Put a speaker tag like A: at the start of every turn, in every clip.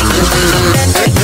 A: Thank you.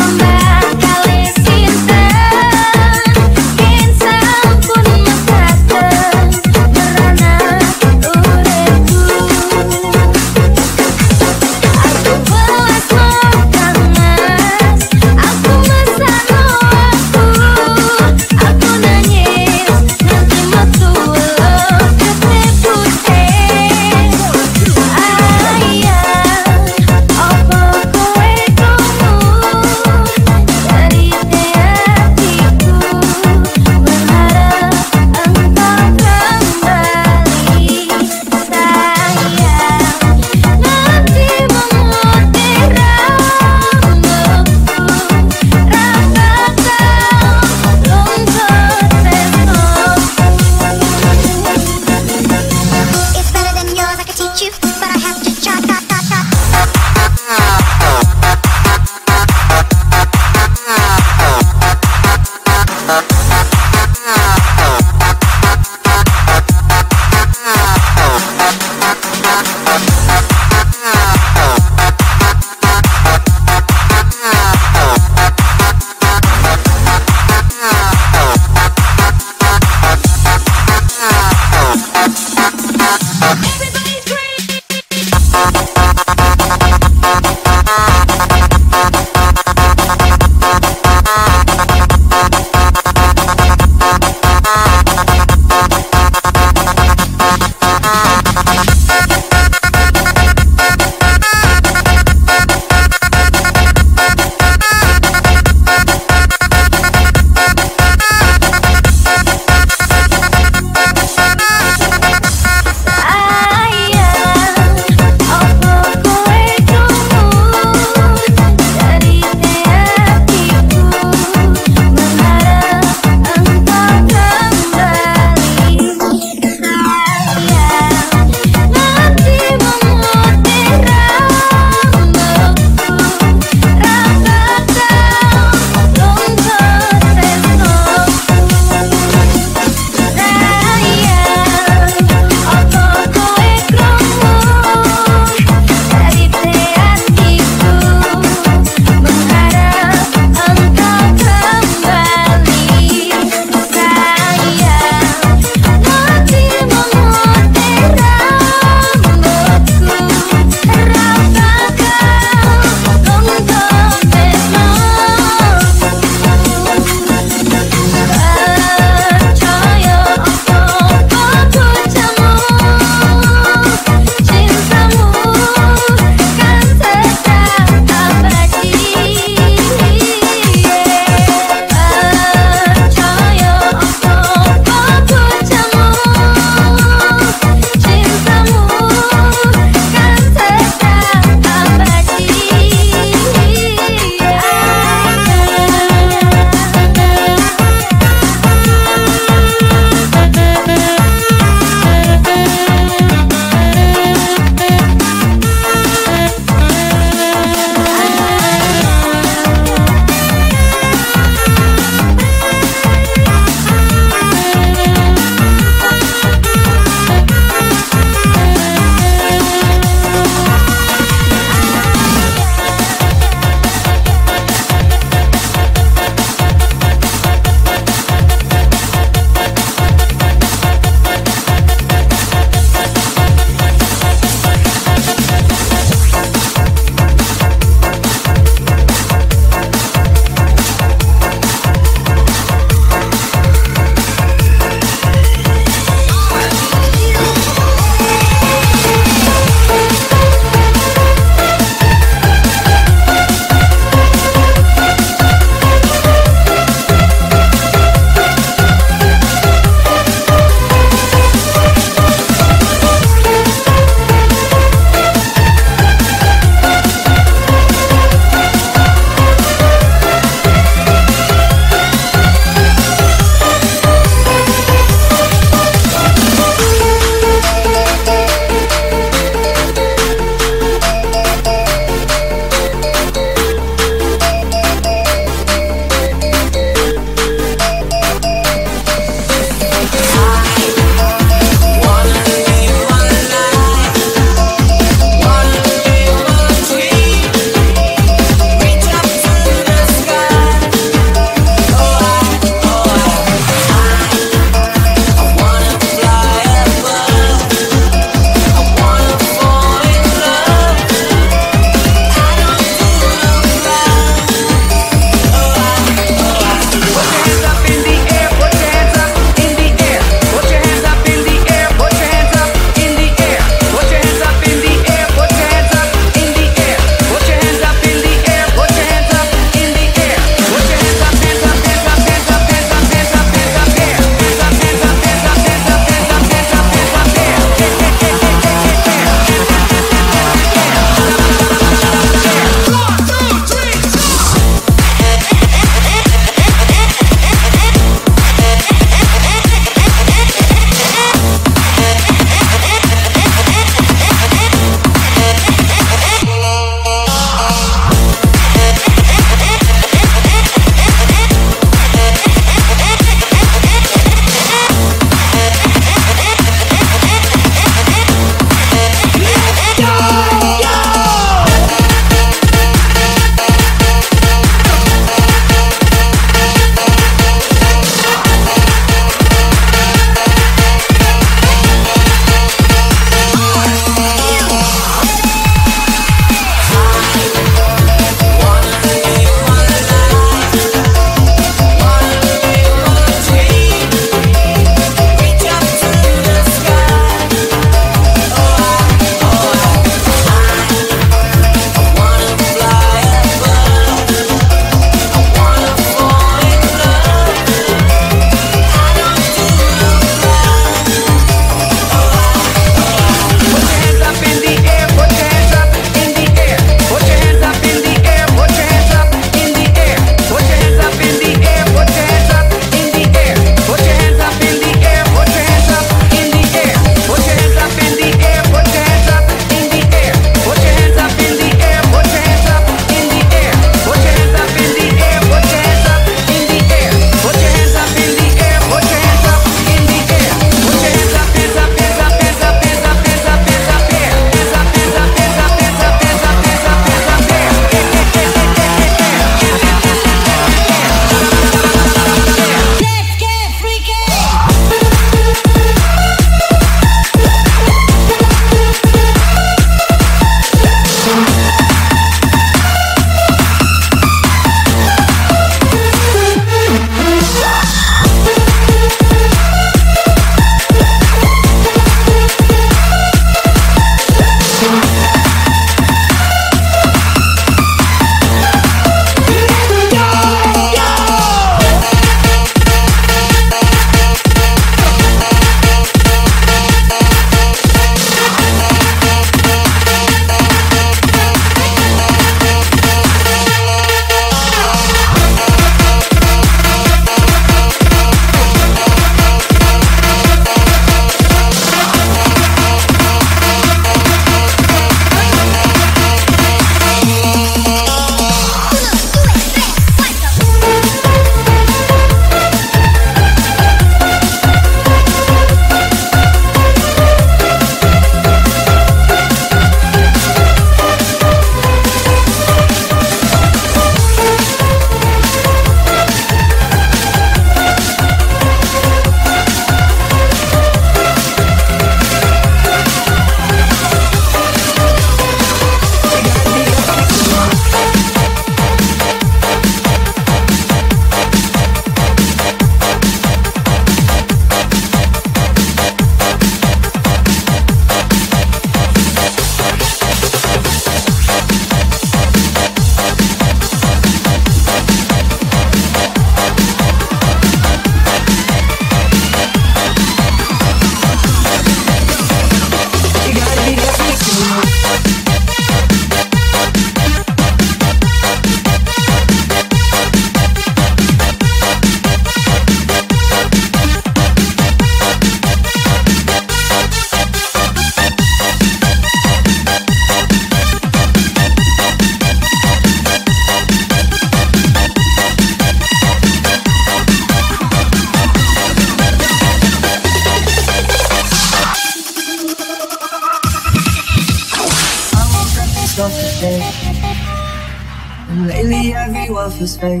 A: Feels fake.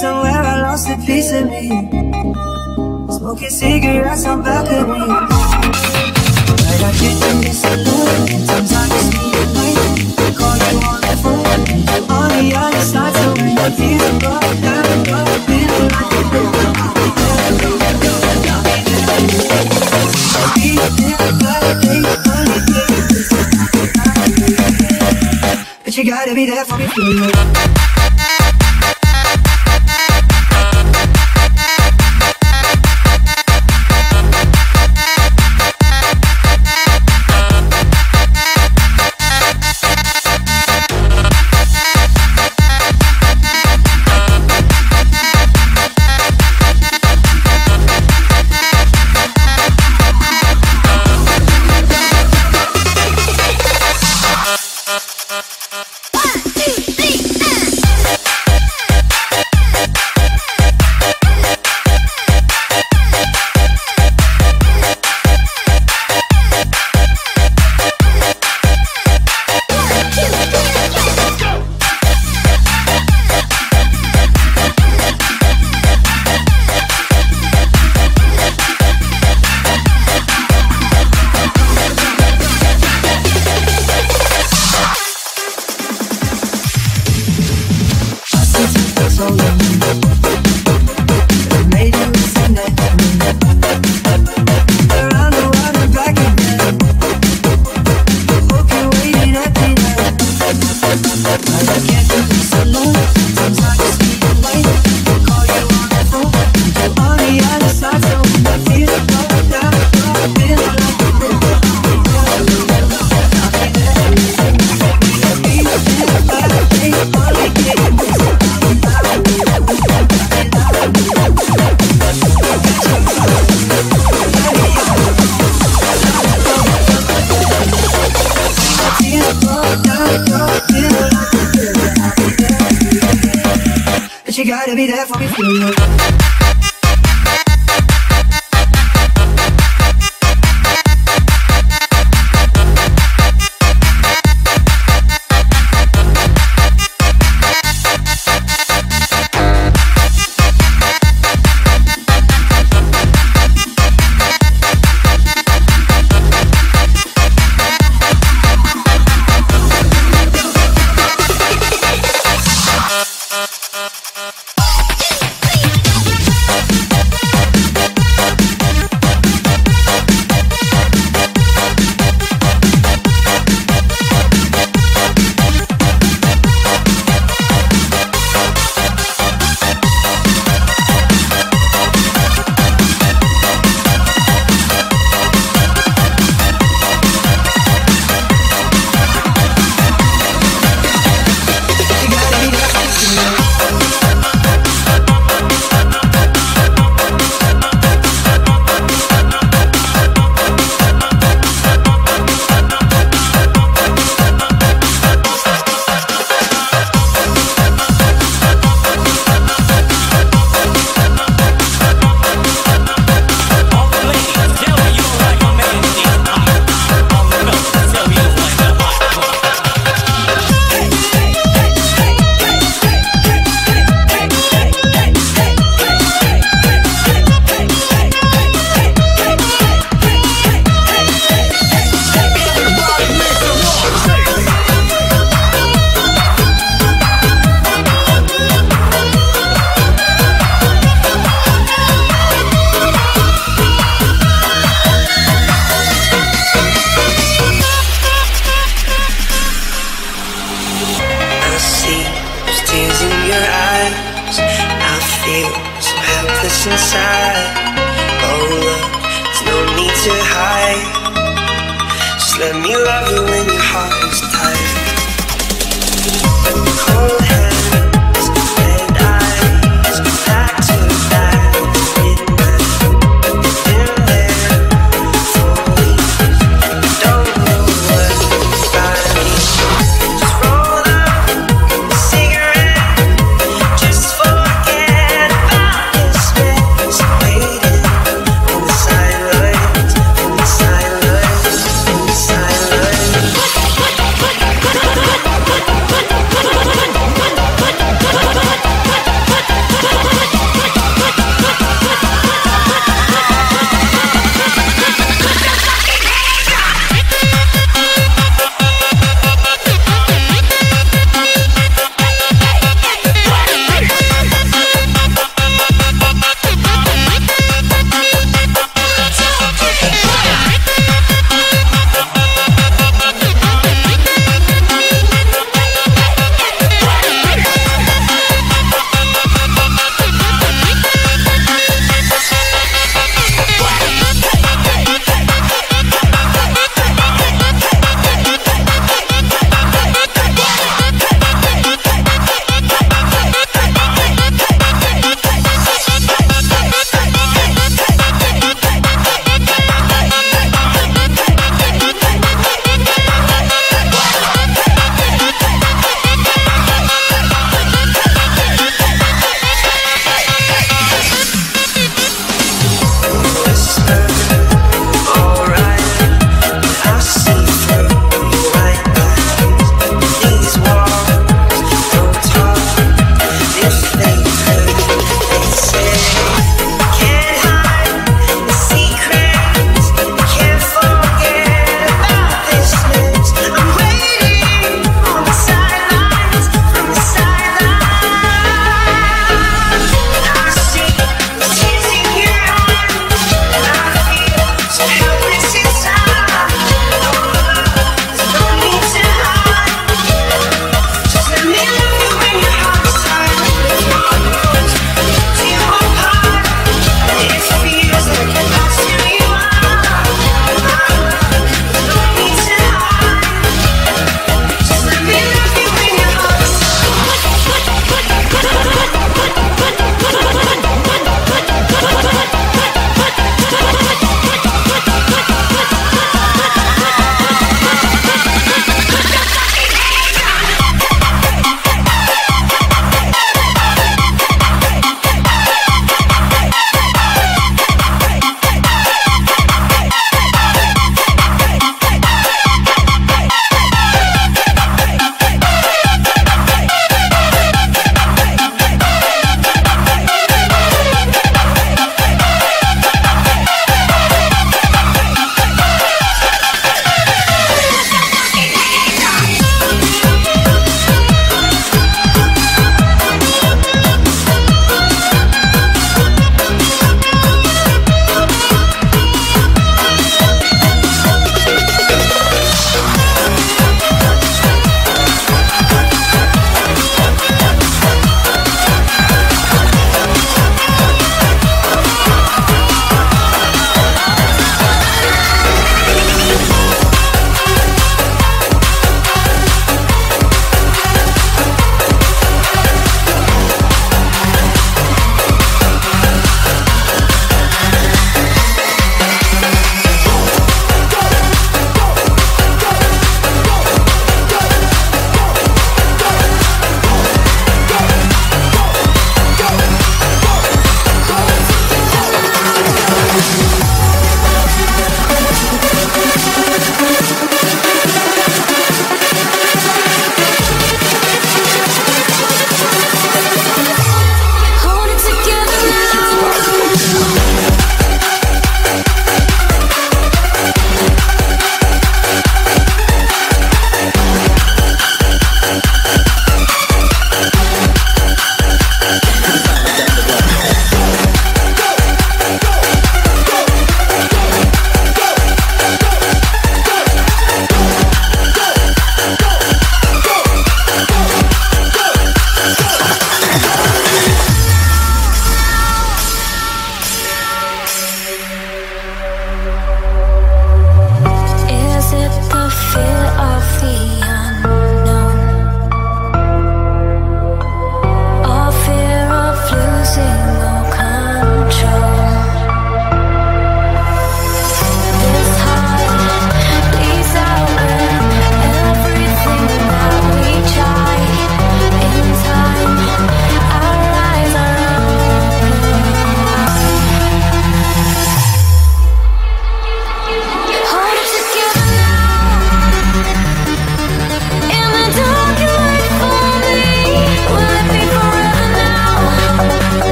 A: Somewhere I lost a piece of me. Smoking cigarettes on balconies. Like I didn't miss a look. Sometimes I need a night. Call you on the phone. On the other side, so when your tears